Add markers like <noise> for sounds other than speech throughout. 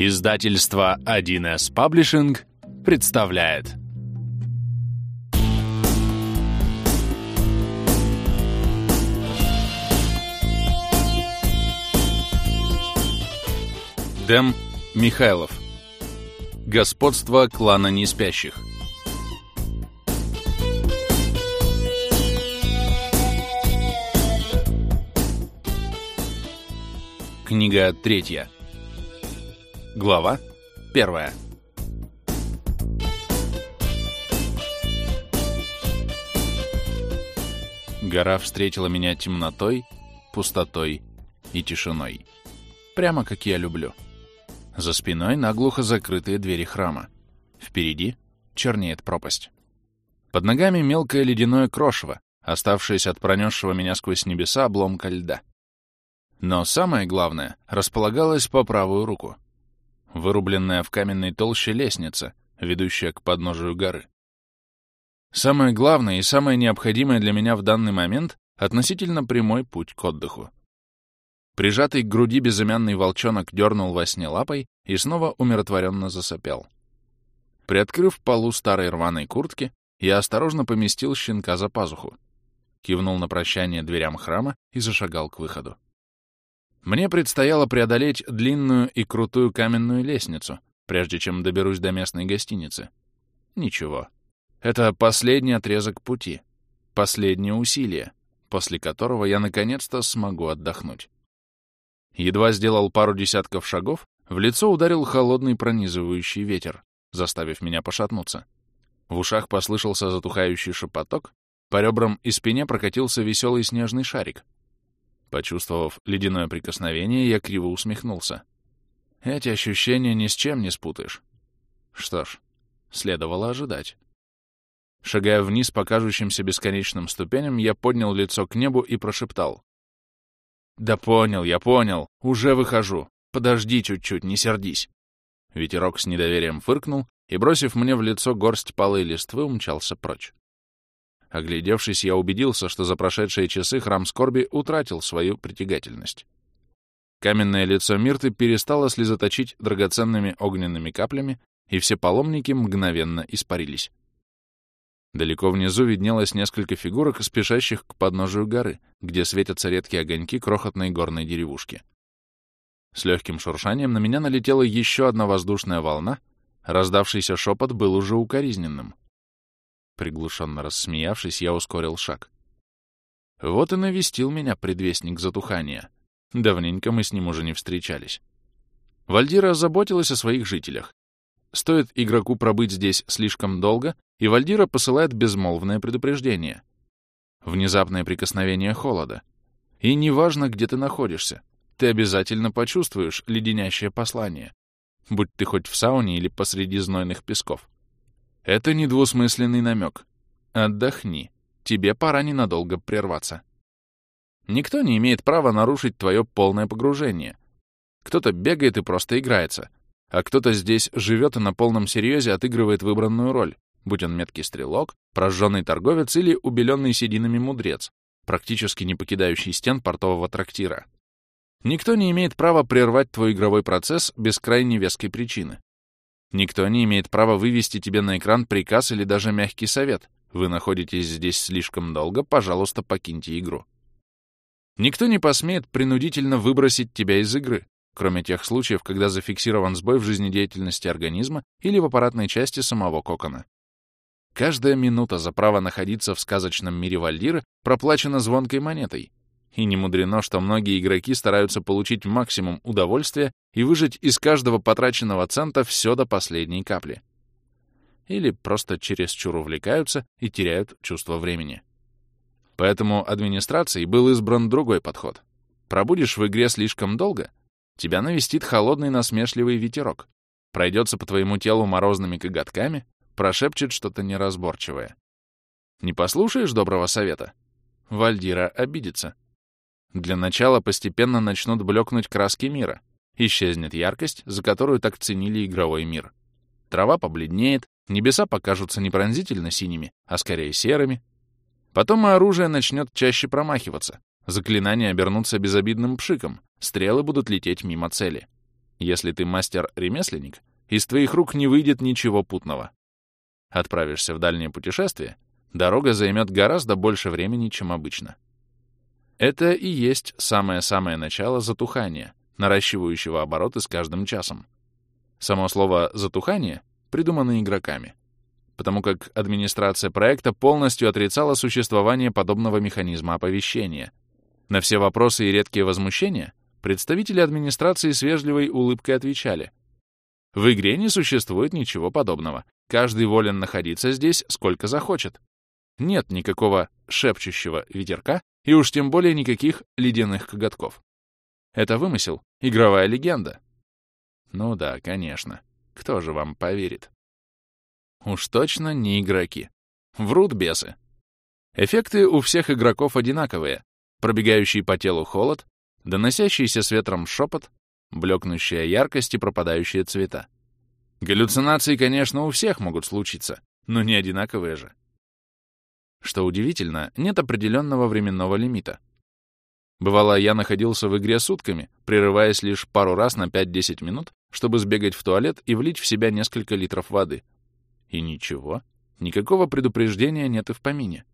Издательство 1С Паблишинг представляет. Дэм Михайлов. Господство клана неспящих. Книга третья Глава первая. Гора встретила меня темнотой, пустотой и тишиной. Прямо как я люблю. За спиной наглухо закрытые двери храма. Впереди чернеет пропасть. Под ногами мелкое ледяное крошево, оставшееся от пронесшего меня сквозь небеса обломка льда. Но самое главное располагалось по правую руку — вырубленная в каменной толще лестница, ведущая к подножию горы. Самое главное и самое необходимое для меня в данный момент — относительно прямой путь к отдыху. Прижатый к груди безымянный волчонок дернул во сне лапой и снова умиротворенно засопел. Приоткрыв полу старой рваной куртки, я осторожно поместил щенка за пазуху, кивнул на прощание дверям храма и зашагал к выходу. Мне предстояло преодолеть длинную и крутую каменную лестницу, прежде чем доберусь до местной гостиницы. Ничего. Это последний отрезок пути, последнее усилие, после которого я наконец-то смогу отдохнуть. Едва сделал пару десятков шагов, в лицо ударил холодный пронизывающий ветер, заставив меня пошатнуться. В ушах послышался затухающий шепоток, по ребрам и спине прокатился веселый снежный шарик — Почувствовав ледяное прикосновение, я криво усмехнулся. Эти ощущения ни с чем не спутаешь. Что ж, следовало ожидать. Шагая вниз по кажущимся бесконечным ступеням, я поднял лицо к небу и прошептал. «Да понял, я понял. Уже выхожу. Подожди чуть-чуть, не сердись». Ветерок с недоверием фыркнул и, бросив мне в лицо горсть палой листвы, умчался прочь. Оглядевшись, я убедился, что за прошедшие часы храм скорби утратил свою притягательность. Каменное лицо Мирты перестало слезоточить драгоценными огненными каплями, и все паломники мгновенно испарились. Далеко внизу виднелось несколько фигурок, спешащих к подножию горы, где светятся редкие огоньки крохотной горной деревушки. С легким шуршанием на меня налетела еще одна воздушная волна, раздавшийся шепот был уже укоризненным. Приглушенно рассмеявшись, я ускорил шаг. Вот и навестил меня предвестник затухания. Давненько мы с ним уже не встречались. Вальдира заботилась о своих жителях. Стоит игроку пробыть здесь слишком долго, и Вальдира посылает безмолвное предупреждение. Внезапное прикосновение холода. И неважно, где ты находишься, ты обязательно почувствуешь леденящее послание, будь ты хоть в сауне или посреди знойных песков. Это недвусмысленный намек. Отдохни. Тебе пора ненадолго прерваться. Никто не имеет права нарушить твое полное погружение. Кто-то бегает и просто играется, а кто-то здесь живет и на полном серьезе отыгрывает выбранную роль, будь он меткий стрелок, прожженный торговец или убеленный сединами мудрец, практически не покидающий стен портового трактира. Никто не имеет права прервать твой игровой процесс без крайне веской причины. Никто не имеет права вывести тебе на экран приказ или даже мягкий совет. Вы находитесь здесь слишком долго, пожалуйста, покиньте игру. Никто не посмеет принудительно выбросить тебя из игры, кроме тех случаев, когда зафиксирован сбой в жизнедеятельности организма или в аппаратной части самого кокона. Каждая минута за право находиться в сказочном мире Вальдиры проплачена звонкой монетой, и не мудрено, что многие игроки стараются получить максимум удовольствия и выжать из каждого потраченного цента все до последней капли. Или просто чересчур увлекаются и теряют чувство времени. Поэтому администрацией был избран другой подход. Пробудешь в игре слишком долго, тебя навестит холодный насмешливый ветерок, пройдется по твоему телу морозными коготками, прошепчет что-то неразборчивое. Не послушаешь доброго совета? Вальдира обидится. Для начала постепенно начнут блекнуть краски мира. Исчезнет яркость, за которую так ценили игровой мир. Трава побледнеет, небеса покажутся не пронзительно синими, а скорее серыми. Потом и оружие начнет чаще промахиваться. Заклинания обернутся безобидным пшиком, стрелы будут лететь мимо цели. Если ты мастер-ремесленник, из твоих рук не выйдет ничего путного. Отправишься в дальнее путешествие, дорога займет гораздо больше времени, чем обычно. Это и есть самое-самое начало затухания, наращивающего обороты с каждым часом. Само слово «затухание» придумано игроками, потому как администрация проекта полностью отрицала существование подобного механизма оповещения. На все вопросы и редкие возмущения представители администрации с вежливой улыбкой отвечали. В игре не существует ничего подобного. Каждый волен находиться здесь сколько захочет. Нет никакого шепчущего ветерка и уж тем более никаких ледяных коготков. Это вымысел, игровая легенда. Ну да, конечно. Кто же вам поверит? Уж точно не игроки. Врут бесы. Эффекты у всех игроков одинаковые. Пробегающий по телу холод, доносящийся с ветром шепот, блекнущая яркость и пропадающие цвета. Галлюцинации, конечно, у всех могут случиться, но не одинаковые же. Что удивительно, нет определенного временного лимита. Бывало, я находился в игре сутками, прерываясь лишь пару раз на 5-10 минут, чтобы сбегать в туалет и влить в себя несколько литров воды. И ничего, никакого предупреждения нет и в помине.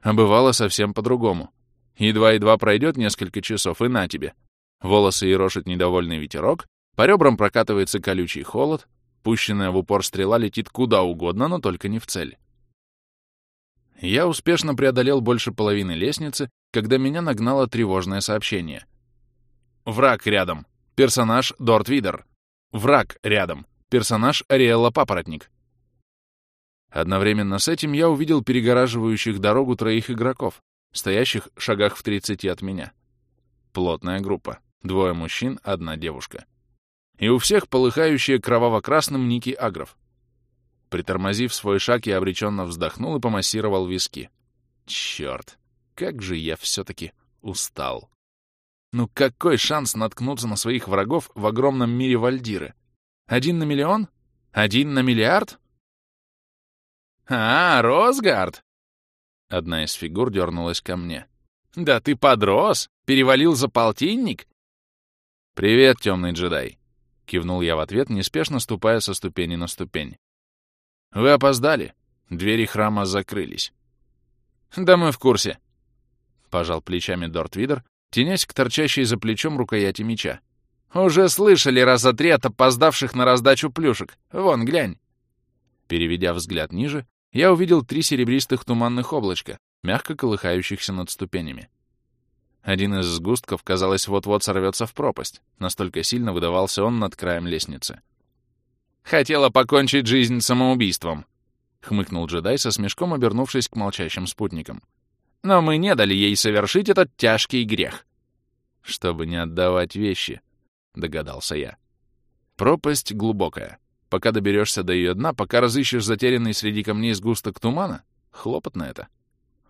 А бывало совсем по-другому. Едва-едва пройдет несколько часов, и на тебе. Волосы ерошит недовольный ветерок, по ребрам прокатывается колючий холод, пущенная в упор стрела летит куда угодно, но только не в цель. Я успешно преодолел больше половины лестницы, когда меня нагнало тревожное сообщение. «Враг рядом. Персонаж Дорт Видер. Враг рядом. Персонаж Ариэлла Папоротник». Одновременно с этим я увидел перегораживающих дорогу троих игроков, стоящих в шагах в 30 от меня. Плотная группа. Двое мужчин, одна девушка. И у всех полыхающие кроваво-красным ники агров. Притормозив свой шаг, я обреченно вздохнул и помассировал виски. Черт, как же я все-таки устал. Ну какой шанс наткнуться на своих врагов в огромном мире Вальдиры? Один на миллион? Один на миллиард? «А, Росгард!» Одна из фигур дернулась ко мне. «Да ты подрос! Перевалил за полтинник?» «Привет, темный джедай!» — кивнул я в ответ, неспешно ступая со ступени на ступень. «Вы опоздали. Двери храма закрылись». «Да мы в курсе», — пожал плечами Дорт Видер, тенясь к торчащей за плечом рукояти меча. «Уже слышали раза три от опоздавших на раздачу плюшек. Вон, глянь». Переведя взгляд ниже, я увидел три серебристых туманных облачка, мягко колыхающихся над ступенями. Один из сгустков, казалось, вот-вот сорвется в пропасть, настолько сильно выдавался он над краем лестницы. «Хотела покончить жизнь самоубийством», — хмыкнул джедай со смешком, обернувшись к молчащим спутникам. «Но мы не дали ей совершить этот тяжкий грех». «Чтобы не отдавать вещи», — догадался я. «Пропасть глубокая. Пока доберешься до ее дна, пока разыщешь затерянный среди камней сгусток тумана, хлопотно это.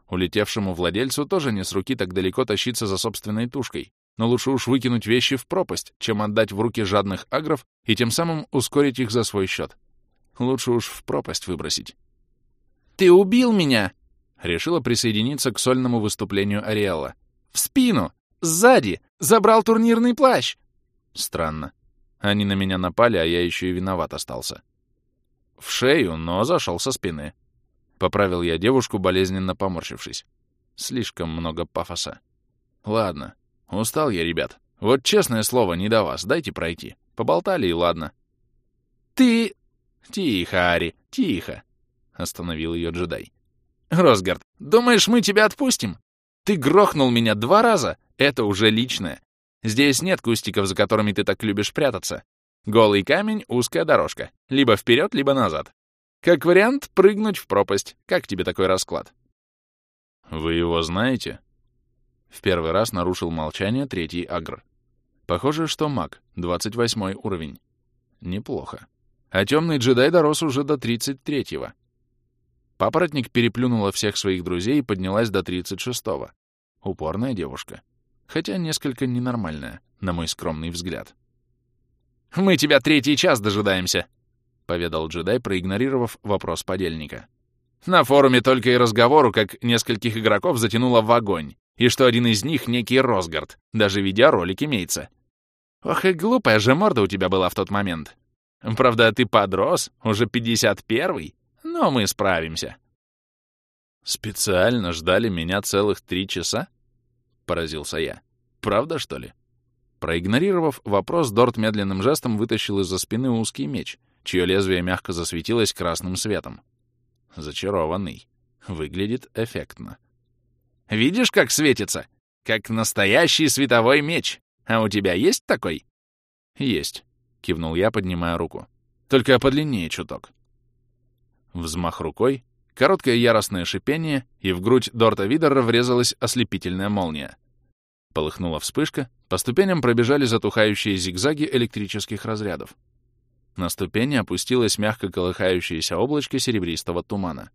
Улетевшему владельцу тоже не с руки так далеко тащиться за собственной тушкой, но лучше уж выкинуть вещи в пропасть, чем отдать в руки жадных агров и тем самым ускорить их за свой счет. Лучше уж в пропасть выбросить. «Ты убил меня!» — решила присоединиться к сольному выступлению Ариэла. «В спину! Сзади! Забрал турнирный плащ!» Странно. Они на меня напали, а я еще и виноват остался. В шею, но зашел со спины. Поправил я девушку, болезненно поморщившись. Слишком много пафоса. Ладно, устал я, ребят. Вот честное слово, не до вас, дайте пройти. Поболтали и ладно. Ты... Тихо, Ари, тихо. Остановил ее джедай. Росгард, думаешь, мы тебя отпустим? Ты грохнул меня два раза, это уже личное. Здесь нет кустиков, за которыми ты так любишь прятаться. Голый камень, узкая дорожка. Либо вперед, либо назад. Как вариант, прыгнуть в пропасть. Как тебе такой расклад? Вы его знаете? В первый раз нарушил молчание третий агр. Похоже, что маг, 28 уровень. Неплохо. А темный джедай дорос уже до 33-го. Папоротник переплюнула всех своих друзей и поднялась до 36-го. Упорная девушка хотя несколько ненормальная, на мой скромный взгляд. «Мы тебя третий час дожидаемся», — поведал джедай, проигнорировав вопрос подельника. «На форуме только и разговору, как нескольких игроков затянуло в огонь, и что один из них — некий Росгард, даже видеоролик имеется. Ох и глупая же морда у тебя была в тот момент. Правда, ты подрос, уже 51-й, но мы справимся. Специально ждали меня целых три часа? Поразился я. Правда, что ли? Проигнорировав вопрос, Дорт медленным жестом вытащил из-за спины узкий меч, чье лезвие мягко засветилось красным светом. Зачарованный. Выглядит эффектно. «Видишь, как светится? Как настоящий световой меч. А у тебя есть такой?» «Есть», — кивнул я, поднимая руку. «Только подлиннее чуток». Взмах рукой, короткое яростное шипение, и в грудь Дорта Видера врезалась ослепительная молния. Полыхнула вспышка, по ступеням пробежали затухающие зигзаги электрических разрядов. На ступени опустилось мягко колыхающееся облачко серебристого тумана.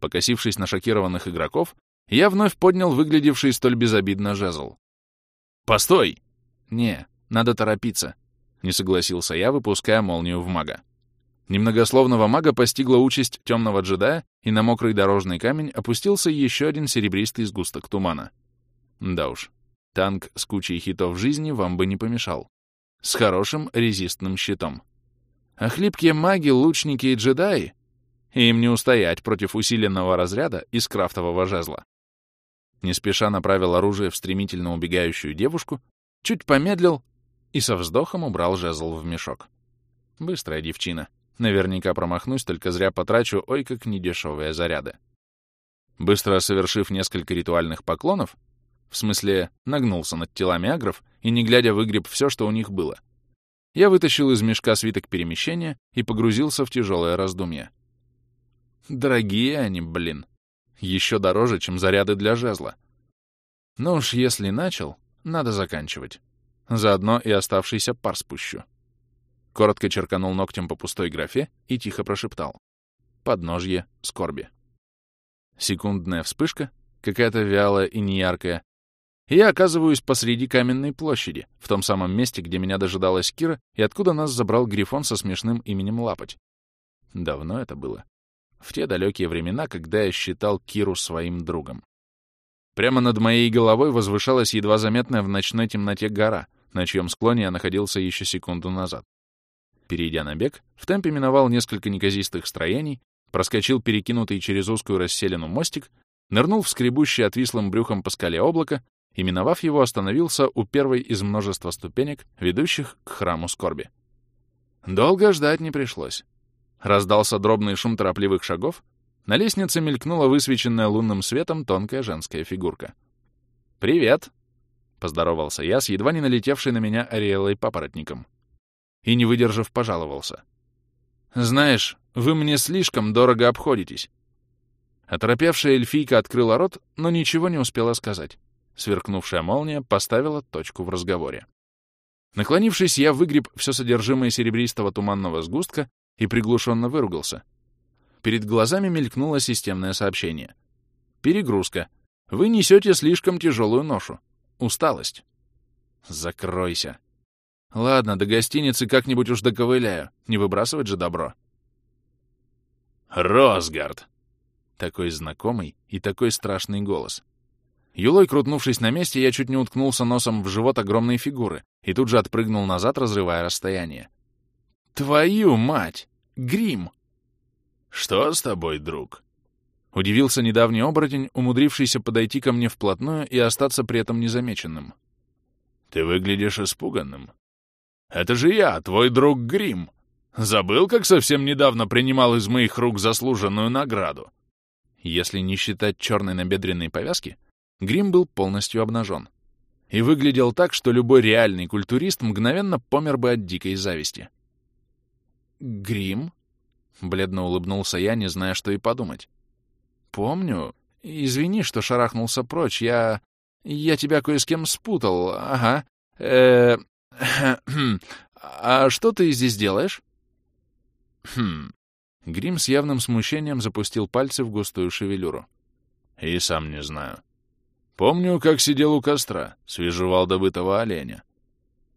Покосившись на шокированных игроков, я вновь поднял выглядевший столь безобидно жезл. «Постой!» «Не, надо торопиться», — не согласился я, выпуская молнию в мага. Немногословного мага постигла участь темного джедая, и на мокрый дорожный камень опустился еще один серебристый сгусток тумана. Да уж, танк с кучей хитов жизни вам бы не помешал. С хорошим резистным щитом. А хлипкие маги, лучники и джедаи? Им не устоять против усиленного разряда из крафтового жезла. Не спеша направил оружие в стремительно убегающую девушку, чуть помедлил и со вздохом убрал жезл в мешок. Быстрая девчина. Наверняка промахнусь, только зря потрачу, ой, как недешевые заряды. Быстро совершив несколько ритуальных поклонов, в смысле, нагнулся над телами агров и, не глядя, выгреб все, что у них было. Я вытащил из мешка свиток перемещения и погрузился в тяжелое раздумье. Дорогие они, блин. Еще дороже, чем заряды для жезла. Но уж если начал, надо заканчивать. Заодно и оставшийся пар спущу. Коротко черканул ногтем по пустой графе и тихо прошептал. Подножье скорби. Секундная вспышка, какая-то вялая и неяркая, я оказываюсь посреди каменной площади, в том самом месте, где меня дожидалась Кира и откуда нас забрал Грифон со смешным именем Лапоть. Давно это было в те далекие времена, когда я считал Киру своим другом. Прямо над моей головой возвышалась едва заметная в ночной темноте гора, на чьем склоне я находился еще секунду назад. Перейдя на бег, в темпе миновал несколько неказистых строений, проскочил перекинутый через узкую расселину мостик, нырнул в скребущее отвислым брюхом по скале облако и, миновав его, остановился у первой из множества ступенек, ведущих к храму скорби. Долго ждать не пришлось. Раздался дробный шум торопливых шагов. На лестнице мелькнула высвеченная лунным светом тонкая женская фигурка. «Привет!» — поздоровался я с едва не налетевшей на меня Ариэлой папоротником. И, не выдержав, пожаловался. «Знаешь, вы мне слишком дорого обходитесь». Оторопевшая эльфийка открыла рот, но ничего не успела сказать. Сверкнувшая молния поставила точку в разговоре. Наклонившись, я выгреб все содержимое серебристого туманного сгустка и приглушенно выругался. Перед глазами мелькнуло системное сообщение. «Перегрузка. Вы несете слишком тяжелую ношу. Усталость». «Закройся». «Ладно, до гостиницы как-нибудь уж доковыляю. Не выбрасывать же добро». «Росгард!» Такой знакомый и такой страшный голос. Юлой, крутнувшись на месте, я чуть не уткнулся носом в живот огромной фигуры и тут же отпрыгнул назад, разрывая расстояние. «Твою мать! Грим!» «Что с тобой, друг?» Удивился недавний оборотень, умудрившийся подойти ко мне вплотную и остаться при этом незамеченным. «Ты выглядишь испуганным. Это же я, твой друг Грим. Забыл, как совсем недавно принимал из моих рук заслуженную награду?» Если не считать черной набедренной повязки, Грим был полностью обнажен. И выглядел так, что любой реальный культурист мгновенно помер бы от дикой зависти. «Грим?» — бледно улыбнулся я, не зная, что и подумать. «Помню. Извини, что шарахнулся прочь. Я... Я тебя кое с кем спутал. Ага. э <clears throat> А что ты здесь делаешь?» «Хм...» Грим с явным смущением запустил пальцы в густую шевелюру. «И сам не знаю. Помню, как сидел у костра, свежевал добытого оленя.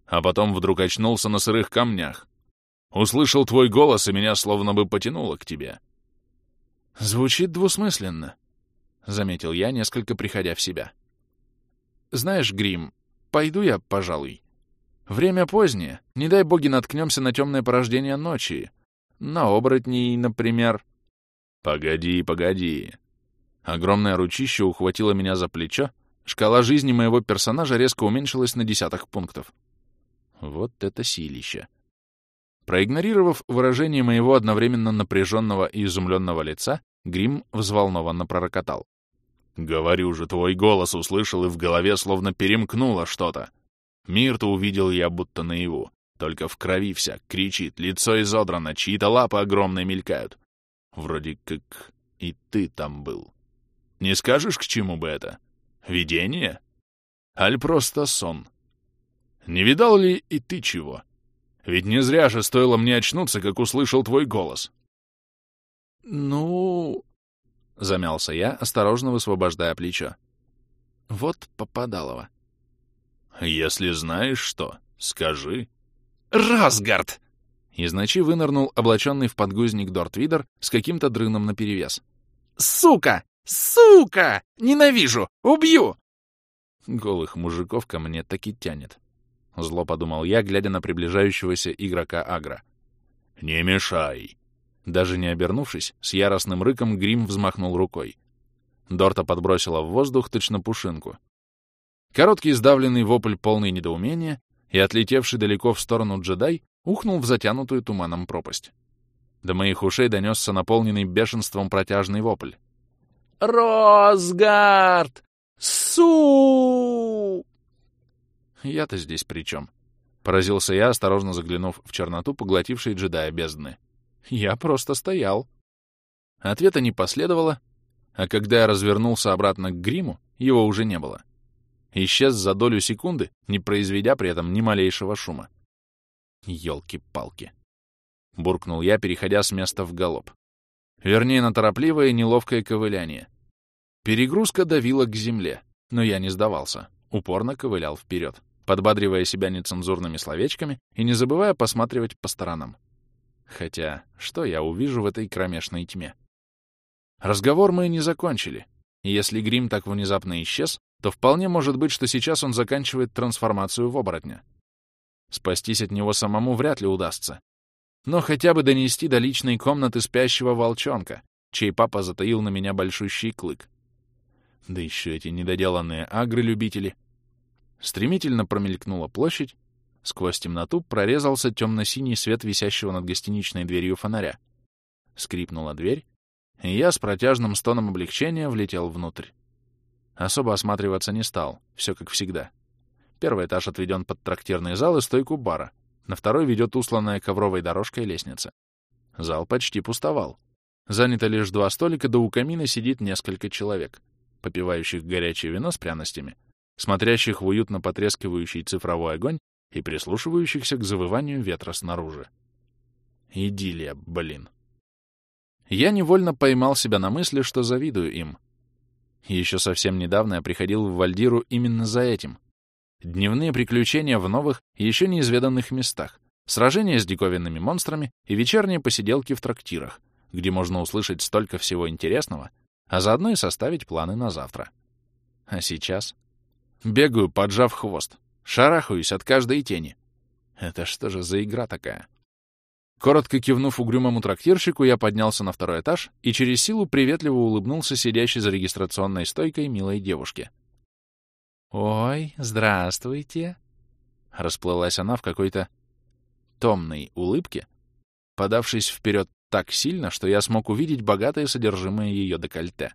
А потом вдруг очнулся на сырых камнях, Услышал твой голос, и меня словно бы потянуло к тебе. Звучит двусмысленно, — заметил я, несколько приходя в себя. Знаешь, Грим, пойду я, пожалуй. Время позднее. Не дай боги наткнемся на темное порождение ночи. На оборотней, например. Погоди, погоди. Огромное ручище ухватило меня за плечо, шкала жизни моего персонажа резко уменьшилась на десяток пунктов. Вот это силище. Проигнорировав выражение моего одновременно напряженного и изумленного лица, Грим взволнованно пророкотал. «Говорю же, твой голос услышал, и в голове словно перемкнуло что-то. Мир-то увидел я будто наяву, только в крови вся, кричит, лицо изодрано, чьи-то лапы огромные мелькают. Вроде как и ты там был. Не скажешь, к чему бы это? Видение? Аль просто сон? Не видал ли и ты чего? Ведь не зря же стоило мне очнуться, как услышал твой голос. «Ну...» — замялся я, осторожно высвобождая плечо. «Вот попадалово». «Если знаешь что, скажи». «Росгард!» Из ночи вынырнул облаченный в подгузник Дортвидер с каким-то дрыном наперевес. «Сука! Сука! Ненавижу! Убью!» Голых мужиков ко мне таки тянет. Зло подумал я, глядя на приближающегося игрока Агра. «Не мешай!» Даже не обернувшись, с яростным рыком Грим взмахнул рукой. Дорта подбросила в воздух точно пушинку. Короткий сдавленный вопль полный недоумения и, отлетевший далеко в сторону джедай, ухнул в затянутую туманом пропасть. До моих ушей донесся наполненный бешенством протяжный вопль. «Росгард! Су!» «Я-то здесь при чем?» Поразился я, осторожно заглянув в черноту, поглотившей джедая бездны. «Я просто стоял». Ответа не последовало, а когда я развернулся обратно к гриму, его уже не было. Исчез за долю секунды, не произведя при этом ни малейшего шума. Ёлки-палки. Буркнул я, переходя с места в галоп. Вернее, на торопливое неловкое ковыляние. Перегрузка давила к земле, но я не сдавался, упорно ковылял вперед, подбадривая себя нецензурными словечками и не забывая посматривать по сторонам. Хотя, что я увижу в этой кромешной тьме? Разговор мы не закончили, и если грим так внезапно исчез, то вполне может быть, что сейчас он заканчивает трансформацию в оборотня. Спастись от него самому вряд ли удастся. Но хотя бы донести до личной комнаты спящего волчонка, чей папа затаил на меня большущий клык. Да еще эти недоделанные агры-любители. Стремительно промелькнула площадь, сквозь темноту прорезался темно-синий свет висящего над гостиничной дверью фонаря. Скрипнула дверь, и я с протяжным стоном облегчения влетел внутрь. Особо осматриваться не стал, все как всегда. Первый этаж отведен под трактирный зал и стойку бара, на второй ведет усланная ковровой дорожкой лестница. Зал почти пустовал. Занято лишь два столика, да у камина сидит несколько человек, попивающих горячее вино с пряностями, смотрящих в уютно потрескивающий цифровой огонь и прислушивающихся к завыванию ветра снаружи. Идиллия, блин. Я невольно поймал себя на мысли, что завидую им. Еще совсем недавно я приходил в Вальдиру именно за этим. Дневные приключения в новых, еще неизведанных местах, сражения с диковинными монстрами и вечерние посиделки в трактирах, где можно услышать столько всего интересного, а заодно и составить планы на завтра. А сейчас? Бегаю, поджав хвост, шарахаюсь от каждой тени. Это что же за игра такая? Коротко кивнув угрюмому трактирщику, я поднялся на второй этаж и через силу приветливо улыбнулся сидящей за регистрационной стойкой милой девушке. «Ой, здравствуйте!» Расплылась она в какой-то томной улыбке, подавшись вперед так сильно, что я смог увидеть богатое содержимое ее декольте.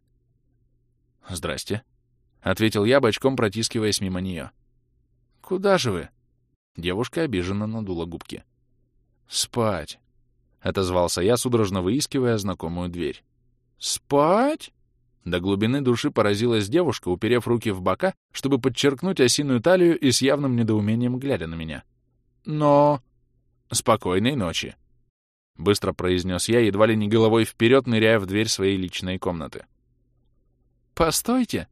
«Здрасте», — ответил я, бочком протискиваясь мимо нее. «Куда же вы?» Девушка обиженно надула губки. «Спать!» — отозвался я, судорожно выискивая знакомую дверь. «Спать?» До глубины души поразилась девушка, уперев руки в бока, чтобы подчеркнуть осиную талию и с явным недоумением глядя на меня. «Но...» «Спокойной ночи!» — быстро произнес я, едва ли не головой вперед, ныряя в дверь своей личной комнаты. «Постойте!» —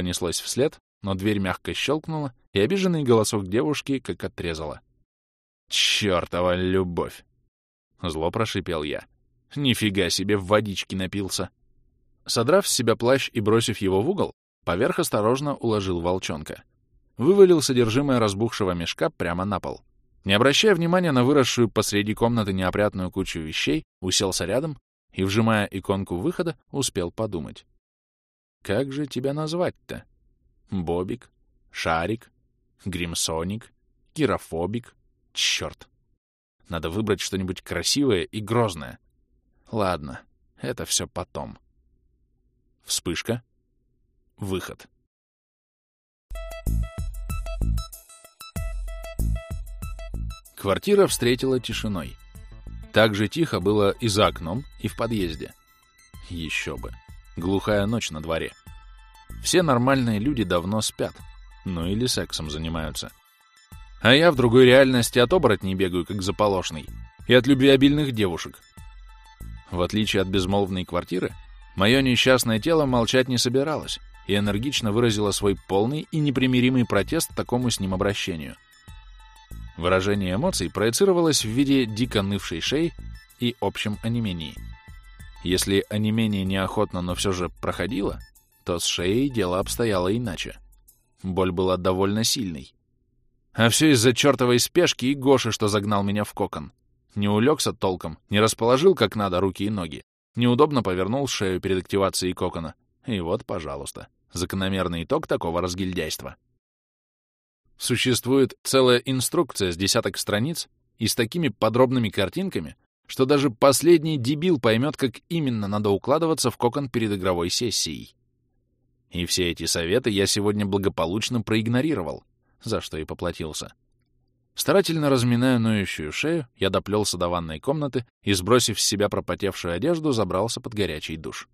понеслось вслед, но дверь мягко щелкнула, и обиженный голосок девушки как отрезала. «Чёртова любовь!» — зло прошипел я. «Нифига себе, в водички напился!» Содрав с себя плащ и бросив его в угол, поверх осторожно уложил волчонка. вывалил содержимое разбухшего мешка прямо на пол. Не обращая внимания на выросшую посреди комнаты неопрятную кучу вещей, уселся рядом и, вжимая иконку выхода, успел подумать. Как же тебя назвать-то? Бобик? Шарик? Гримсоник? Кирофобик? Черт! Надо выбрать что-нибудь красивое и грозное. Ладно, это все потом. Вспышка. Выход. Квартира встретила тишиной. Так же тихо было и за окном, и в подъезде. Еще бы. Глухая ночь на дворе. Все нормальные люди давно спят. Ну или сексом занимаются. А я в другой реальности от оборотней бегаю, как заполошный. И от любвеобильных девушек. В отличие от безмолвной квартиры, мое несчастное тело молчать не собиралось и энергично выразило свой полный и непримиримый протест такому с ним обращению — Выражение эмоций проецировалось в виде дико нывшей шеи и общем онемении. Если онемение неохотно, но все же проходило, то с шеей дело обстояло иначе. Боль была довольно сильной. А все из-за чертовой спешки и Гоши, что загнал меня в кокон. Не улегся толком, не расположил как надо руки и ноги, неудобно повернул шею перед активацией кокона. И вот, пожалуйста, закономерный итог такого разгильдяйства. Существует целая инструкция с десяток страниц и с такими подробными картинками, что даже последний дебил поймет, как именно надо укладываться в кокон перед игровой сессией. И все эти советы я сегодня благополучно проигнорировал, за что и поплатился. Старательно разминая ноющую шею, я доплелся до ванной комнаты и, сбросив с себя пропотевшую одежду, забрался под горячий душ.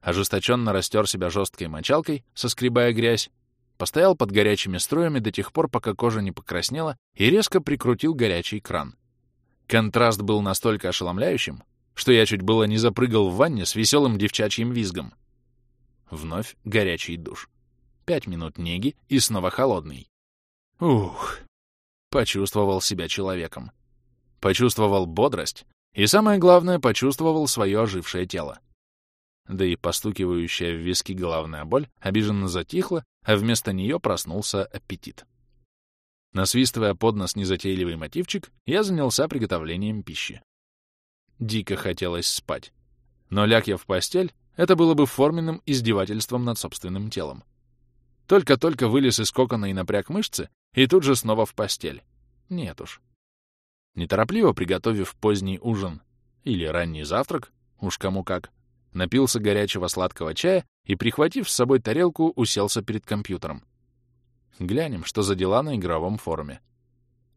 Ожесточенно растер себя жесткой мочалкой, соскребая грязь, Постоял под горячими струями до тех пор, пока кожа не покраснела, и резко прикрутил горячий кран. Контраст был настолько ошеломляющим, что я чуть было не запрыгал в ванне с веселым девчачьим визгом. Вновь горячий душ. Пять минут неги и снова холодный. Ух! Почувствовал себя человеком. Почувствовал бодрость и, самое главное, почувствовал свое ожившее тело да и постукивающая в виски головная боль обиженно затихла, а вместо нее проснулся аппетит. Насвистывая под нос незатейливый мотивчик, я занялся приготовлением пищи. Дико хотелось спать. Но ляг я в постель, это было бы форменным издевательством над собственным телом. Только-только вылез из кокона и напряг мышцы, и тут же снова в постель. Нет уж. Неторопливо приготовив поздний ужин или ранний завтрак, уж кому как, напился горячего сладкого чая и, прихватив с собой тарелку, уселся перед компьютером. Глянем, что за дела на игровом форуме.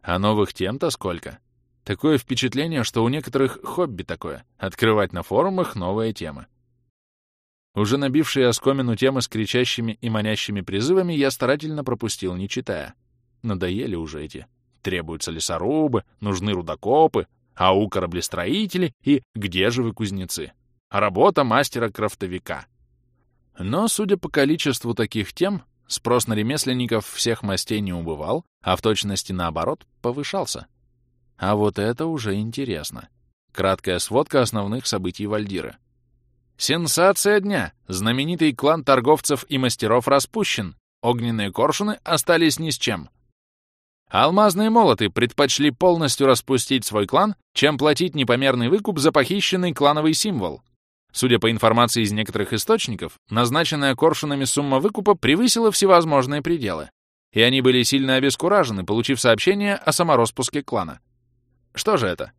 А новых тем-то сколько? Такое впечатление, что у некоторых хобби такое — открывать на форумах новые темы. Уже набившие оскомину темы с кричащими и манящими призывами я старательно пропустил, не читая. Надоели уже эти. Требуются лесорубы, нужны рудокопы, ау кораблестроители и где же вы кузнецы? Работа мастера-крафтовика. Но, судя по количеству таких тем, спрос на ремесленников всех мастей не убывал, а в точности наоборот повышался. А вот это уже интересно. Краткая сводка основных событий Вальдира. Сенсация дня! Знаменитый клан торговцев и мастеров распущен. Огненные коршуны остались ни с чем. Алмазные молоты предпочли полностью распустить свой клан, чем платить непомерный выкуп за похищенный клановый символ. Судя по информации из некоторых источников, назначенная Коршунами сумма выкупа превысила всевозможные пределы, и они были сильно обескуражены, получив сообщение о самороспуске клана. Что же это?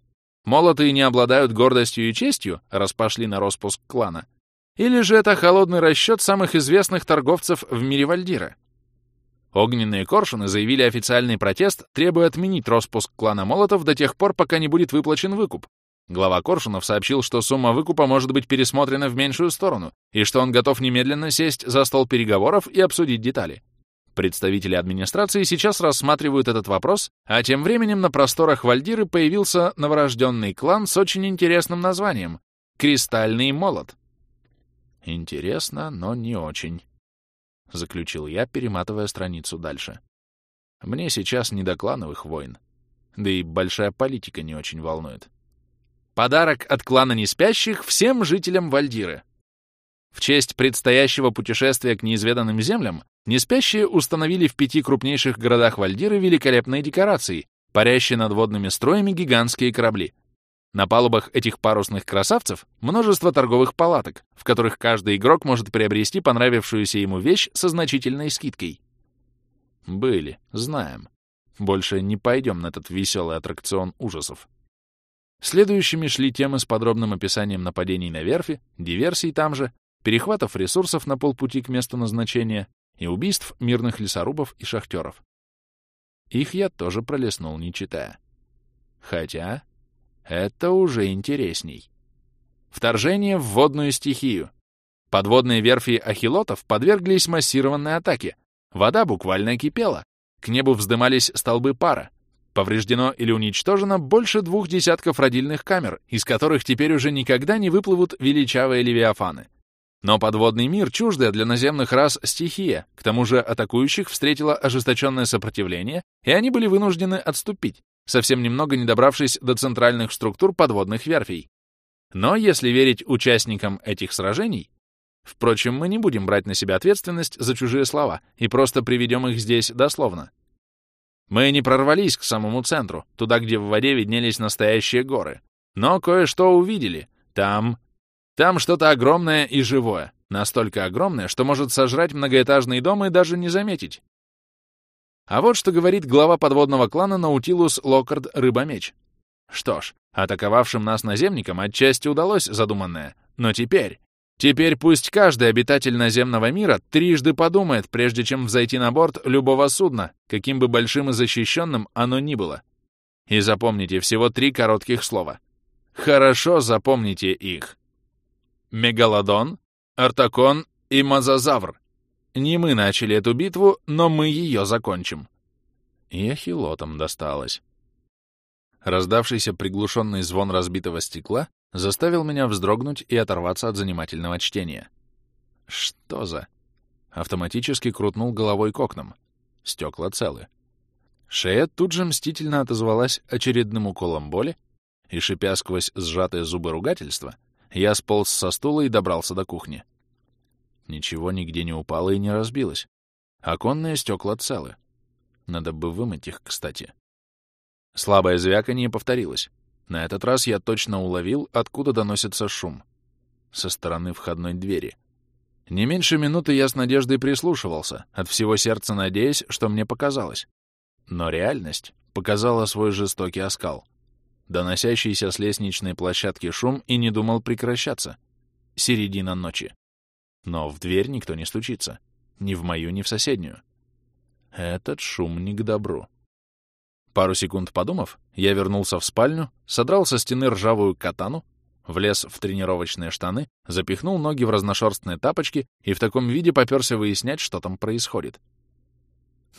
Молотые не обладают гордостью и честью, раз пошли на распуск клана? Или же это холодный расчет самых известных торговцев в мире Вальдира? Огненные коршуны заявили официальный протест, требуя отменить распуск клана Молотов до тех пор, пока не будет выплачен выкуп, Глава Коршунов сообщил, что сумма выкупа может быть пересмотрена в меньшую сторону и что он готов немедленно сесть за стол переговоров и обсудить детали. Представители администрации сейчас рассматривают этот вопрос, а тем временем на просторах Вальдиры появился новорожденный клан с очень интересным названием — «Кристальный молот». «Интересно, но не очень», — заключил я, перематывая страницу дальше. «Мне сейчас не до клановых войн, да и большая политика не очень волнует. Подарок от клана Неспящих всем жителям Вальдиры. В честь предстоящего путешествия к неизведанным землям неспящие установили в пяти крупнейших городах Вальдиры великолепные декорации, парящие над водными строями гигантские корабли. На палубах этих парусных красавцев множество торговых палаток, в которых каждый игрок может приобрести понравившуюся ему вещь со значительной скидкой. Были, знаем. Больше не пойдем на этот веселый аттракцион ужасов. Следующими шли темы с подробным описанием нападений на верфи, диверсий там же, перехватов ресурсов на полпути к месту назначения и убийств мирных лесорубов и шахтеров. Их я тоже пролистнул, не читая. Хотя это уже интересней. Вторжение в водную стихию. Подводные верфи ахилотов подверглись массированной атаке. Вода буквально кипела. К небу вздымались столбы пара. Повреждено или уничтожено больше двух десятков родильных камер, из которых теперь уже никогда не выплывут величавые левиафаны. Но подводный мир — чуждая для наземных рас стихия, к тому же атакующих встретило ожесточенное сопротивление, и они были вынуждены отступить, совсем немного не добравшись до центральных структур подводных верфей. Но если верить участникам этих сражений, впрочем, мы не будем брать на себя ответственность за чужие слова и просто приведем их здесь дословно. Мы не прорвались к самому центру, туда, где в воде виднелись настоящие горы, но кое-что увидели. Там там что-то огромное и живое. Настолько огромное, что может сожрать многоэтажный дом и даже не заметить. А вот что говорит глава подводного клана Наутилус Локард Рыбомеч. Что ж, атаковавшим нас наземникам отчасти удалось задуманное. Но теперь... Теперь пусть каждый обитатель наземного мира трижды подумает, прежде чем взойти на борт любого судна, каким бы большим и защищенным оно ни было. И запомните всего три коротких слова. Хорошо запомните их. Мегалодон, Артакон и Мазазавр. Не мы начали эту битву, но мы ее закончим. И ахилотам досталось. Раздавшийся приглушенный звон разбитого стекла заставил меня вздрогнуть и оторваться от занимательного чтения. Что за... Автоматически крутнул головой к окнам. Стекла целы. Шея тут же мстительно отозвалась очередным уколом боли, и, шипя сквозь сжатые зубы ругательства, я сполз со стула и добрался до кухни. Ничего нигде не упало и не разбилось. Оконные стекла целы. Надо бы вымыть их, кстати. Слабое звяканье повторилось. На этот раз я точно уловил, откуда доносится шум. Со стороны входной двери. Не меньше минуты я с надеждой прислушивался, от всего сердца надеясь, что мне показалось. Но реальность показала свой жестокий оскал. Доносящийся с лестничной площадки шум и не думал прекращаться. Середина ночи. Но в дверь никто не стучится. Ни в мою, ни в соседнюю. Этот шум не к добру. Пару секунд подумав, я вернулся в спальню, содрал со стены ржавую катану, влез в тренировочные штаны, запихнул ноги в разношерстные тапочки и в таком виде попёрся выяснять, что там происходит.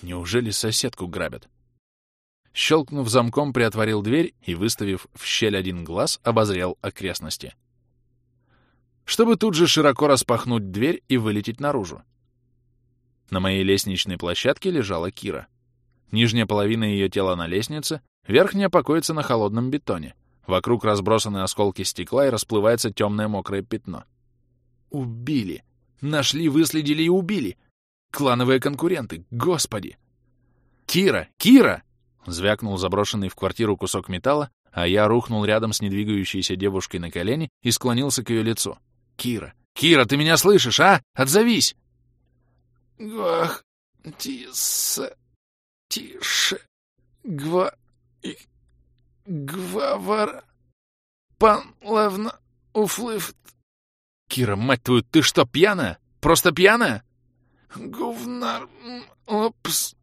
Неужели соседку грабят? Щелкнув замком, приотворил дверь и, выставив в щель один глаз, обозрел окрестности. Чтобы тут же широко распахнуть дверь и вылететь наружу. На моей лестничной площадке лежала Кира. Нижняя половина ее тела на лестнице, верхняя покоится на холодном бетоне. Вокруг разбросаны осколки стекла и расплывается темное мокрое пятно. Убили! Нашли, выследили и убили! Клановые конкуренты, господи! Кира! Кира! Звякнул заброшенный в квартиру кусок металла, а я рухнул рядом с недвигающейся девушкой на колени и склонился к ее лицу. «Кира! Кира, ты меня слышишь, а? Отзовись!» «Гвах... Тис... Тише... Гва... Гвавар... Панлевна... Уфлыфт...» «Кира, мать твою, ты что, пьяная? Просто пьяная?» «Гувнар... Лапс...»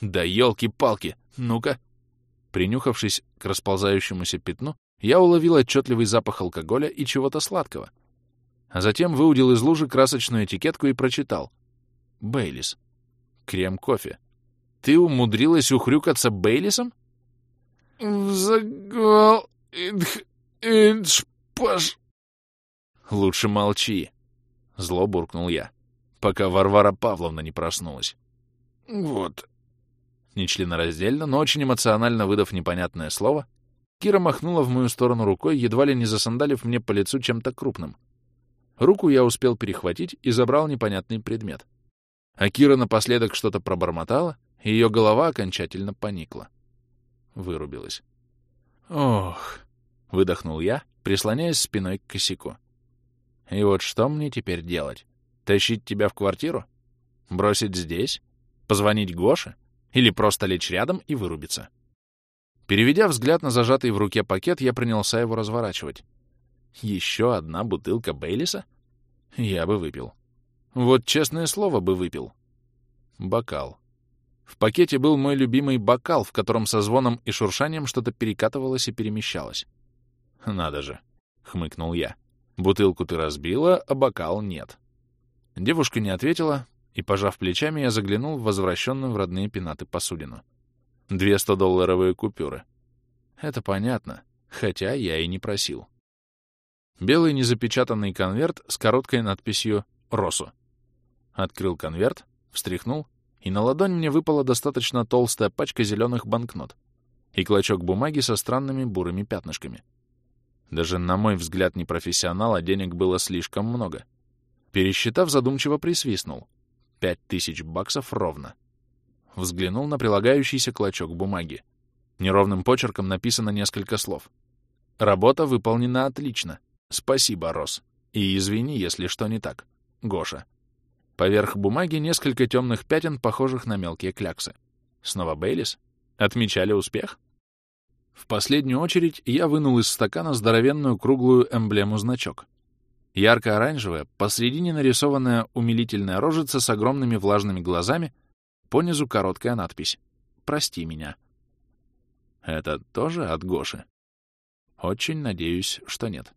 «Да елки-палки! Ну-ка!» Принюхавшись к расползающемуся пятну, я уловил отчетливый запах алкоголя и чего-то сладкого. А затем выудил из лужи красочную этикетку и прочитал. «Бейлис. Крем-кофе. Ты умудрилась ухрюкаться Бейлисом?» «Взагал... Идшпаш...» «Лучше молчи», — зло буркнул я, пока Варвара Павловна не проснулась. «Вот, Нечленораздельно, но очень эмоционально выдав непонятное слово, Кира махнула в мою сторону рукой, едва ли не засандалив мне по лицу чем-то крупным. Руку я успел перехватить и забрал непонятный предмет. А Кира напоследок что-то пробормотала, ее голова окончательно поникла. Вырубилась. «Ох!» — выдохнул я, прислоняясь спиной к косяку. «И вот что мне теперь делать? Тащить тебя в квартиру? Бросить здесь? Позвонить Гоше? Или просто лечь рядом и вырубиться?» Переведя взгляд на зажатый в руке пакет, я принялся его разворачивать. Еще одна бутылка Бейлиса? Я бы выпил. Вот честное слово бы выпил. Бокал. В пакете был мой любимый бокал, в котором со звоном и шуршанием что-то перекатывалось и перемещалось. «Надо же!» — хмыкнул я. «Бутылку ты разбила, а бокал нет». Девушка не ответила, и, пожав плечами, я заглянул в возвращенную в родные пенаты посудину. Две 100-долларовые купюры. Это понятно, хотя я и не просил. Белый незапечатанный конверт с короткой надписью «Росу». Открыл конверт, встряхнул, и на ладонь мне выпала достаточно толстая пачка зеленых банкнот и клочок бумаги со странными бурыми пятнышками. Даже, на мой взгляд, непрофессионала денег было слишком много. Пересчитав, задумчиво присвистнул. Пять тысяч баксов ровно. Взглянул на прилагающийся клочок бумаги. Неровным почерком написано несколько слов. Работа выполнена отлично. Спасибо, Рос. И извини, если что не так. Гоша. Поверх бумаги несколько темных пятен, похожих на мелкие кляксы. Снова Бейлис? Отмечали успех? В последнюю очередь я вынул из стакана здоровенную круглую эмблему-значок. Ярко-оранжевая, посредине нарисованная умилительная рожица с огромными влажными глазами, понизу короткая надпись «Прости меня». Это тоже от Гоши? Очень надеюсь, что нет.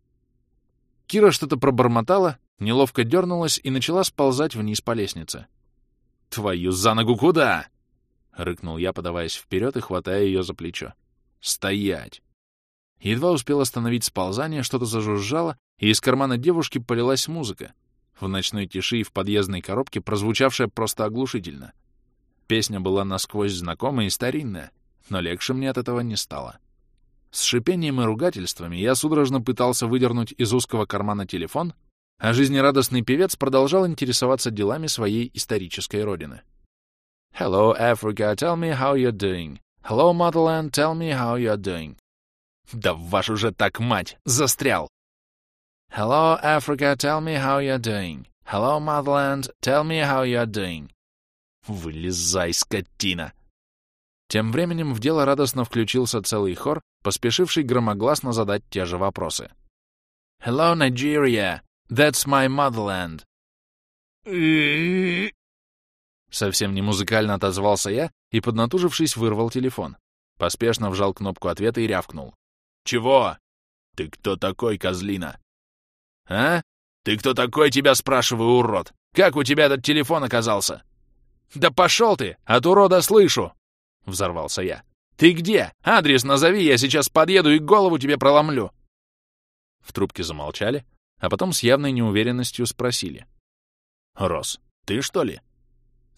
Кира что-то пробормотала, неловко дернулась и начала сползать вниз по лестнице. «Твою за ногу куда?» — рыкнул я, подаваясь вперед и хватая ее за плечо. «Стоять!» Едва успел остановить сползание, что-то зажужжало, и из кармана девушки полилась музыка, в ночной тиши и в подъездной коробке прозвучавшая просто оглушительно. Песня была насквозь знакомая и старинная, но легче мне от этого не стало. С шипением и ругательствами я судорожно пытался выдернуть из узкого кармана телефон, а жизнерадостный певец продолжал интересоваться делами своей исторической родины. «Hello, Africa, tell me how you're doing. Hello, motherland, tell me how you're doing». «Да вашу же так мать! Застрял!» «Hello, Africa, tell me how you're doing. Hello, motherland, tell me how you're doing». «Вылезай, скотина!» Тем временем в дело радостно включился целый хор, поспешивший громогласно задать те же вопросы. «Hello, Nigeria! That's my motherland!» Совсем не музыкально отозвался я и, поднатужившись, вырвал телефон. Поспешно вжал кнопку ответа и рявкнул. «Чего? Ты кто такой, козлина?» «А? Ты кто такой, тебя спрашиваю, урод? Как у тебя этот телефон оказался?» «Да пошел ты! От урода слышу!» — взорвался я. «Ты где? Адрес назови, я сейчас подъеду и голову тебе проломлю!» В трубке замолчали, а потом с явной неуверенностью спросили. «Рос, ты что ли?»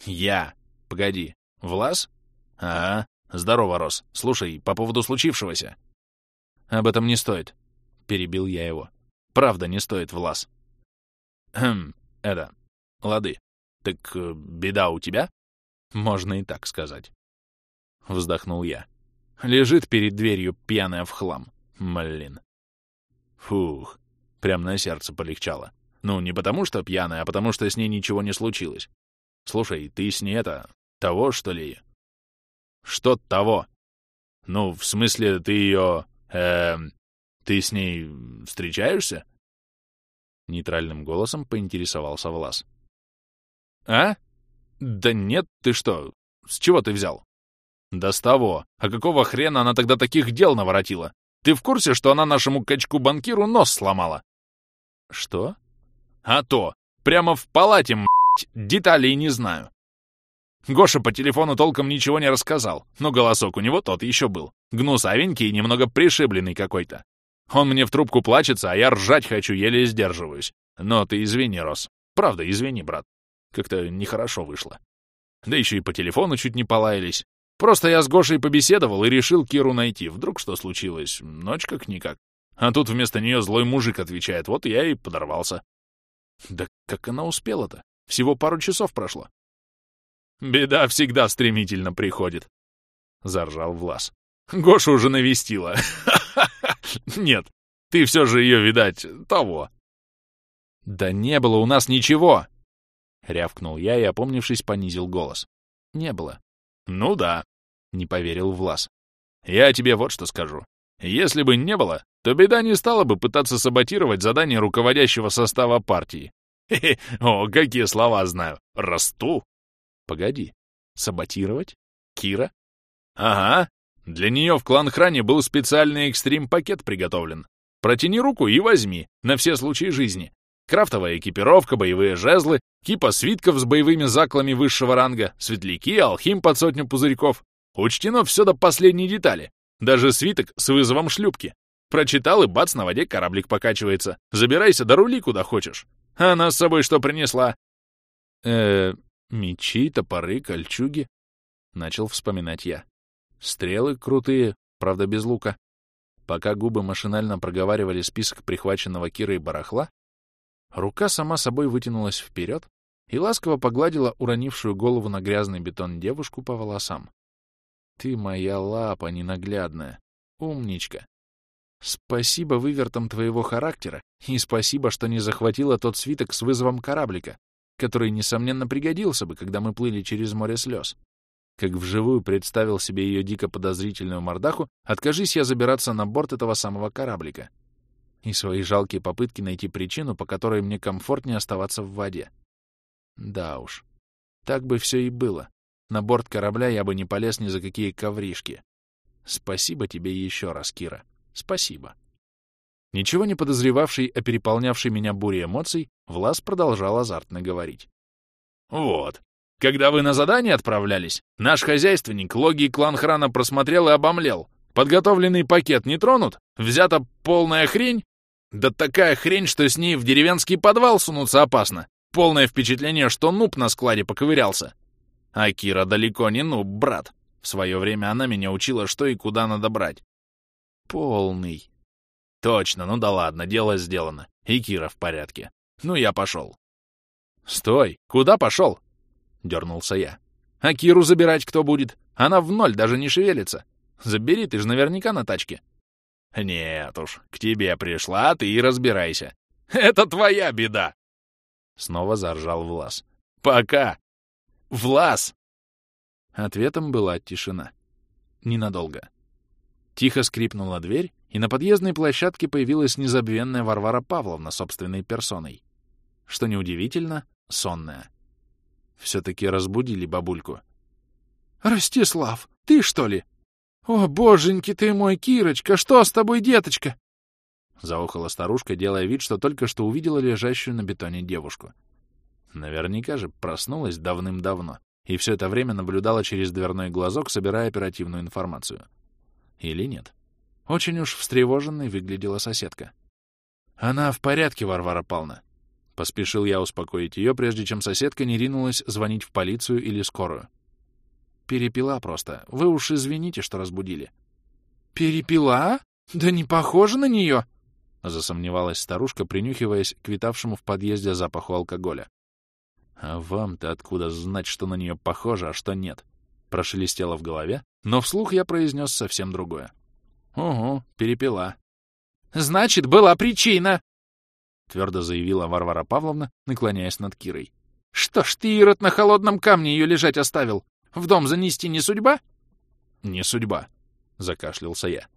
«Я. Погоди. Влас?» «Ага. Здорово, Рос. Слушай, по поводу случившегося». «Об этом не стоит», — перебил я его. «Правда не стоит, Влас». «Хм, это... Лады. Так э, беда у тебя?» «Можно и так сказать». — вздохнул я. Лежит перед дверью, пьяная в хлам. Блин. Фух, прям на сердце полегчало. Ну, не потому что пьяная, а потому что с ней ничего не случилось. Слушай, ты с ней это... того, что ли? Что того? Ну, в смысле, ты ее... Э, ты с ней встречаешься? Нейтральным голосом поинтересовался Влас. А? Да нет, ты что? С чего ты взял? «Да с того. А какого хрена она тогда таких дел наворотила? Ты в курсе, что она нашему качку-банкиру нос сломала?» «Что?» «А то! Прямо в палате, мать! Деталей не знаю!» Гоша по телефону толком ничего не рассказал, но голосок у него тот еще был. Гнусавенький и немного пришибленный какой-то. Он мне в трубку плачется, а я ржать хочу, еле сдерживаюсь. Но ты извини, Рос. Правда, извини, брат. Как-то нехорошо вышло. Да еще и по телефону чуть не полаялись. Просто я с Гошей побеседовал и решил Киру найти. Вдруг что случилось? Ночь как-никак. А тут вместо нее злой мужик отвечает. Вот я и подорвался. Да как она успела-то? Всего пару часов прошло. Беда всегда стремительно приходит, — заржал Влас. Гоша уже навестила. <laughs> Нет, ты все же ее, видать, того. Да не было у нас ничего, — рявкнул я и, опомнившись, понизил голос. Не было. Ну да, — не поверил Влас. Я тебе вот что скажу. Если бы не было, то беда не стала бы пытаться саботировать задание руководящего состава партии. Хе-хе, о, какие слова знаю. Расту. Погоди. Саботировать? Кира? Ага. Для нее в клан-хране был специальный экстрим-пакет приготовлен. Протяни руку и возьми, на все случаи жизни. Крафтовая экипировка, боевые жезлы, кипа свитков с боевыми заклами высшего ранга, светляки, алхим под сотню пузырьков. Учтено все до последней детали. Даже свиток с вызовом шлюпки. Прочитал и бац, на воде кораблик покачивается. Забирайся, да рули куда хочешь. Она с собой что принесла? э мечи, топоры, кольчуги. Начал вспоминать я. Стрелы крутые, правда без лука. Пока губы машинально проговаривали список прихваченного Кирой барахла, рука сама собой вытянулась вперед и ласково погладила уронившую голову на грязный бетон девушку по волосам. «Ты моя лапа ненаглядная, умничка. Спасибо вывертам твоего характера и спасибо, что не захватила тот свиток с вызовом кораблика, который, несомненно, пригодился бы, когда мы плыли через море слез. Как вживую представил себе ее дико подозрительную мордаху, откажись я забираться на борт этого самого кораблика. И свои жалкие попытки найти причину, по которой мне комфортнее оставаться в воде. Да уж, так бы все и было. На борт корабля я бы не полез ни за какие ковришки. Спасибо тебе еще раз, Кира. Спасибо. Ничего не подозревавший о переполнявшей меня буре эмоций, Влас продолжал азартно говорить. «Вот, когда вы на задание отправлялись, наш хозяйственник логи клан Храна просмотрел и обомлел. Подготовленный пакет не тронут? Взята полная хрень? Да такая хрень, что с ней в деревенский подвал сунуться опасно. Полное впечатление, что нуб на складе поковырялся. А Кира далеко не нуб, брат. В свое время она меня учила, что и куда надо брать. Полный. Точно, ну да ладно, дело сделано. И Кира в порядке. Ну, я пошел. Стой, куда пошел? Дернулся я. А Киру забирать кто будет? Она в ноль даже не шевелится. Забери, ты же наверняка на тачке. Нет уж, к тебе пришла, ты и разбирайся. Это твоя беда. Снова заржал Влас. Пока. Влас! Ответом была тишина. Ненадолго. Тихо скрипнула дверь, и на подъездной площадке появилась незабвенная Варвара Павловна собственной персоной. Что неудивительно, сонная. Все-таки разбудили бабульку. «Ростислав, ты что ли? О, боженьки ты мой, Кирочка, что с тобой, деточка?» Заохала старушка, делая вид, что только что увидела лежащую на бетоне девушку. Наверняка же проснулась давным-давно и все это время наблюдала через дверной глазок, собирая оперативную информацию. Или нет? Очень уж встревоженной выглядела соседка. «Она в порядке, Варвара Павловна». Поспешил я успокоить ее, прежде чем соседка не ринулась звонить в полицию или скорую. «Перепила просто. Вы уж извините, что разбудили». «Перепила? Да не похоже на нее!» Засомневалась старушка, принюхиваясь к витавшему в подъезде запаху алкоголя. «А вам-то откуда знать, что на нее похоже, а что нет?» Прошелестело в голове, но вслух я произнес совсем другое. «Угу, перепила». «Значит, была причина!» Твердо заявила Варвара Павловна, наклоняясь над Кирой. «Что ж ты, Ирод, на холодном камне ее лежать оставил? В дом занести не судьба?» «Не судьба», — закашлялся я.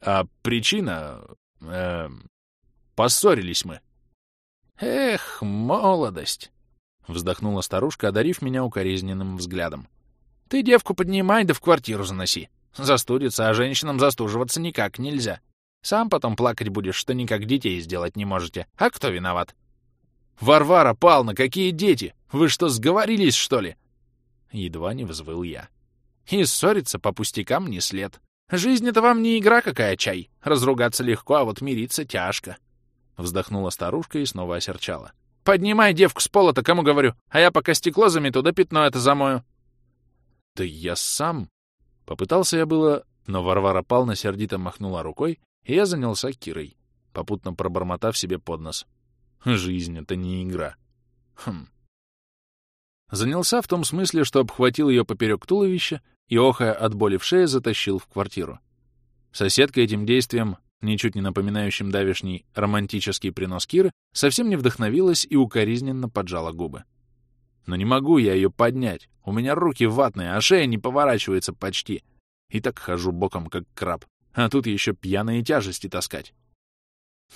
«А причина... Э, поссорились мы». «Эх, молодость!» — вздохнула старушка, одарив меня укоризненным взглядом. «Ты девку поднимай да в квартиру заноси. Застудится, а женщинам застуживаться никак нельзя. Сам потом плакать будешь, что никак детей сделать не можете. А кто виноват? «Варвара Павловна, какие дети? Вы что, сговорились, что ли?» Едва не взвыл я. И ссориться по пустякам не след. Жизнь — это вам не игра какая, чай. Разругаться легко, а вот мириться тяжко. Вздохнула старушка и снова осерчала. «Поднимай девку с пола-то, кому говорю, а я пока стекло замету, да пятно это замою». «Да я сам...» Попытался я было, но Варвара Павловна сердито махнула рукой, и я занялся Кирой, попутно пробормотав себе под нос. Жизнь — это не игра. Хм. Занялся в том смысле, что обхватил ее поперек туловища и, охая от боли в шее, затащил в квартиру. Соседка этим действием, ничуть не напоминающим давешний романтический принос Киры, совсем не вдохновилась и укоризненно поджала губы. Но не могу я ее поднять. У меня руки ватные, а шея не поворачивается почти. И так хожу боком, как краб. А тут еще пьяные тяжести таскать.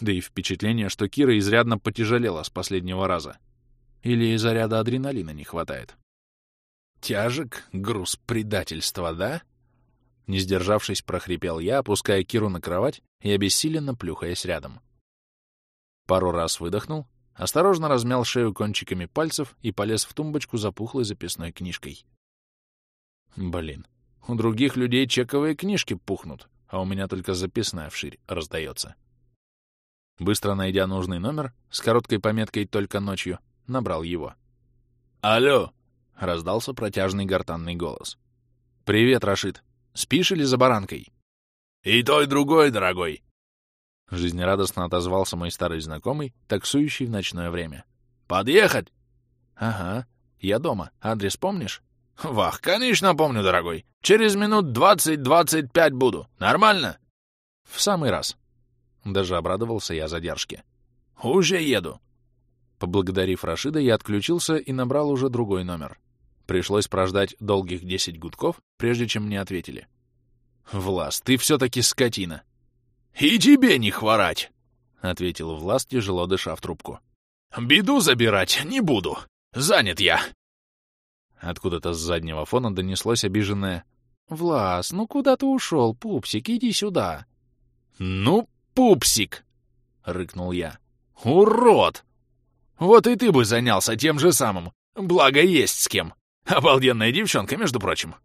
Да и впечатление, что Кира изрядно потяжелела с последнего раза. Или заряда адреналина не хватает. Тяжек груз предательства, да? Не сдержавшись, прохрипел я, опуская Киру на кровать и обессиленно плюхаясь рядом. Пару раз выдохнул, осторожно размял шею кончиками пальцев и полез в тумбочку за пухлой записной книжкой. Блин, у других людей чековые книжки пухнут, а у меня только записная вширь раздается. Быстро найдя нужный номер, с короткой пометкой «Только ночью», набрал его. «Алло!» — раздался протяжный гортанный голос. «Привет, Рашид. Спишь или за баранкой?» «И то, и другой, дорогой!» Жизнерадостно отозвался мой старый знакомый, таксующий в ночное время. «Подъехать?» «Ага, я дома. Адрес помнишь?» «Вах, конечно помню, дорогой. Через минут двадцать-двадцать пять буду. Нормально?» «В самый раз». Даже обрадовался я задержке. «Уже еду». Поблагодарив Рашида, я отключился и набрал уже другой номер. Пришлось прождать долгих десять гудков, прежде чем мне ответили. «Влас, ты все-таки скотина!» «И тебе не хворать!» — ответил Влас, тяжело дыша в трубку. «Беду забирать не буду. Занят я!» Откуда-то с заднего фона донеслось обиженное «Влас, ну куда ты ушел, пупсик, иди сюда!» «Ну, пупсик!» — рыкнул я. «Урод! Вот и ты бы занялся тем же самым, благо есть с кем!» Обалденная девчонка, между прочим.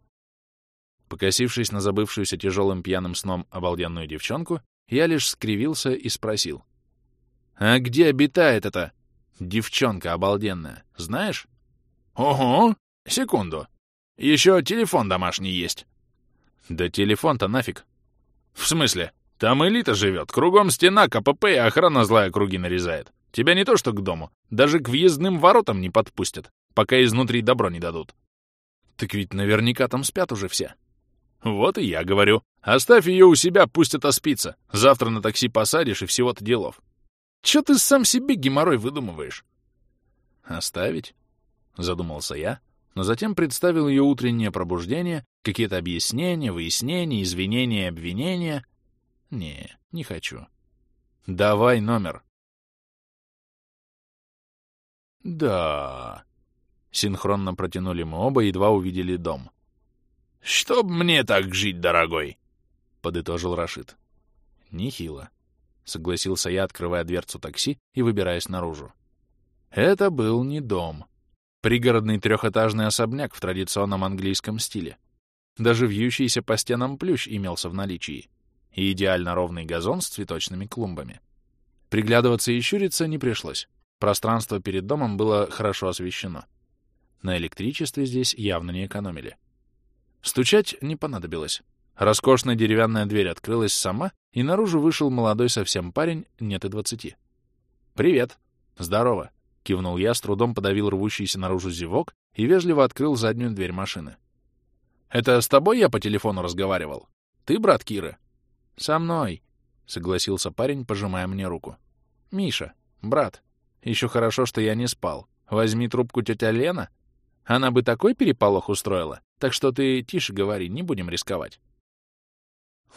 Покосившись на забывшуюся тяжелым пьяным сном обалденную девчонку, я лишь скривился и спросил. «А где обитает эта девчонка обалденная, знаешь?» «Ого! Секунду. Еще телефон домашний есть». «Да телефон-то нафиг». «В смысле? Там элита живет, кругом стена, КПП и охрана злая круги нарезает. Тебя не то что к дому, даже к въездным воротам не подпустят пока изнутри добро не дадут. Так ведь наверняка там спят уже все. Вот и я говорю. Оставь ее у себя, пусть отоспится. Завтра на такси посадишь и всего-то делов. Че ты сам себе геморрой выдумываешь? Оставить? Задумался я, но затем представил ее утреннее пробуждение, какие-то объяснения, выяснения, извинения обвинения. Не, не хочу. Давай номер. Да, Синхронно протянули мы оба, едва увидели дом. «Чтоб мне так жить, дорогой!» — подытожил Рашид. «Нехило», — согласился я, открывая дверцу такси и выбираясь наружу. Это был не дом. Пригородный трехэтажный особняк в традиционном английском стиле. Даже вьющийся по стенам плющ имелся в наличии. И идеально ровный газон с цветочными клумбами. Приглядываться и щуриться не пришлось. Пространство перед домом было хорошо освещено. На электричестве здесь явно не экономили. Стучать не понадобилось. Роскошная деревянная дверь открылась сама, и наружу вышел молодой совсем парень, нет и двадцати. «Привет!» «Здорово!» — кивнул я, с трудом подавил рвущийся наружу зевок и вежливо открыл заднюю дверь машины. «Это с тобой я по телефону разговаривал? Ты брат Киры?» «Со мной!» — согласился парень, пожимая мне руку. «Миша, брат, еще хорошо, что я не спал. Возьми трубку тетя Лена, она бы такой переполох устроила, так что ты тише говори, не будем рисковать.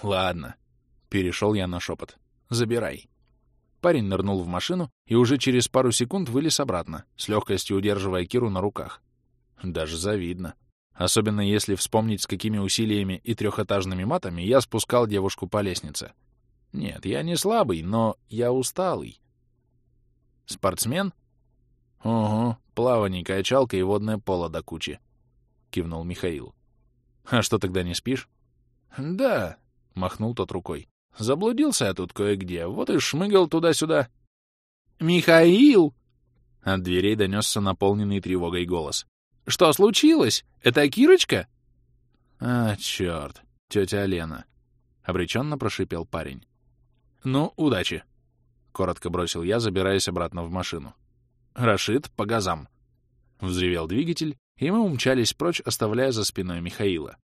Ладно. Перешел я на шепот. Забирай. Парень нырнул в машину и уже через пару секунд вылез обратно, с легкостью удерживая Киру на руках. Даже завидно. Особенно если вспомнить, с какими усилиями и трехэтажными матами я спускал девушку по лестнице. Нет, я не слабый, но я усталый. Спортсмен? Ого, Плавание, качалка и водное поло до кучи», — кивнул Михаил. «А что тогда не спишь?» «Да», — махнул тот рукой. «Заблудился я тут кое-где, вот и шмыгал туда-сюда». «Михаил!» От дверей донесся наполненный тревогой голос. «Что случилось? Это Кирочка?» «А, черт, тетя Лена!» — обреченно прошипел парень. «Ну, удачи!» — коротко бросил я, забираясь обратно в машину. «Рашид, по газам!» Взревел двигатель, и мы умчались прочь, оставляя за спиной Михаила.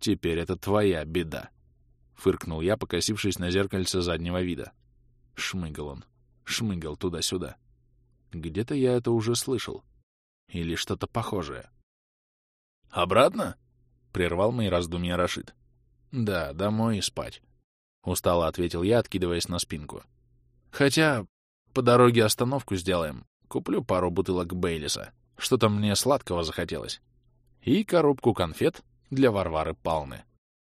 «Теперь это твоя беда», — фыркнул я, покосившись на зеркальце заднего вида. Шмыгал он, шмыгал туда-сюда. Где-то я это уже слышал. Или что-то похожее. «Обратно?» — прервал мои раздумья Рашид. «Да, домой и спать», — устало ответил я, откидываясь на спинку. «Хотя по дороге остановку сделаем. Куплю пару бутылок Бейлиса. Что-то мне сладкого захотелось. И коробку конфет для Варвары Палны.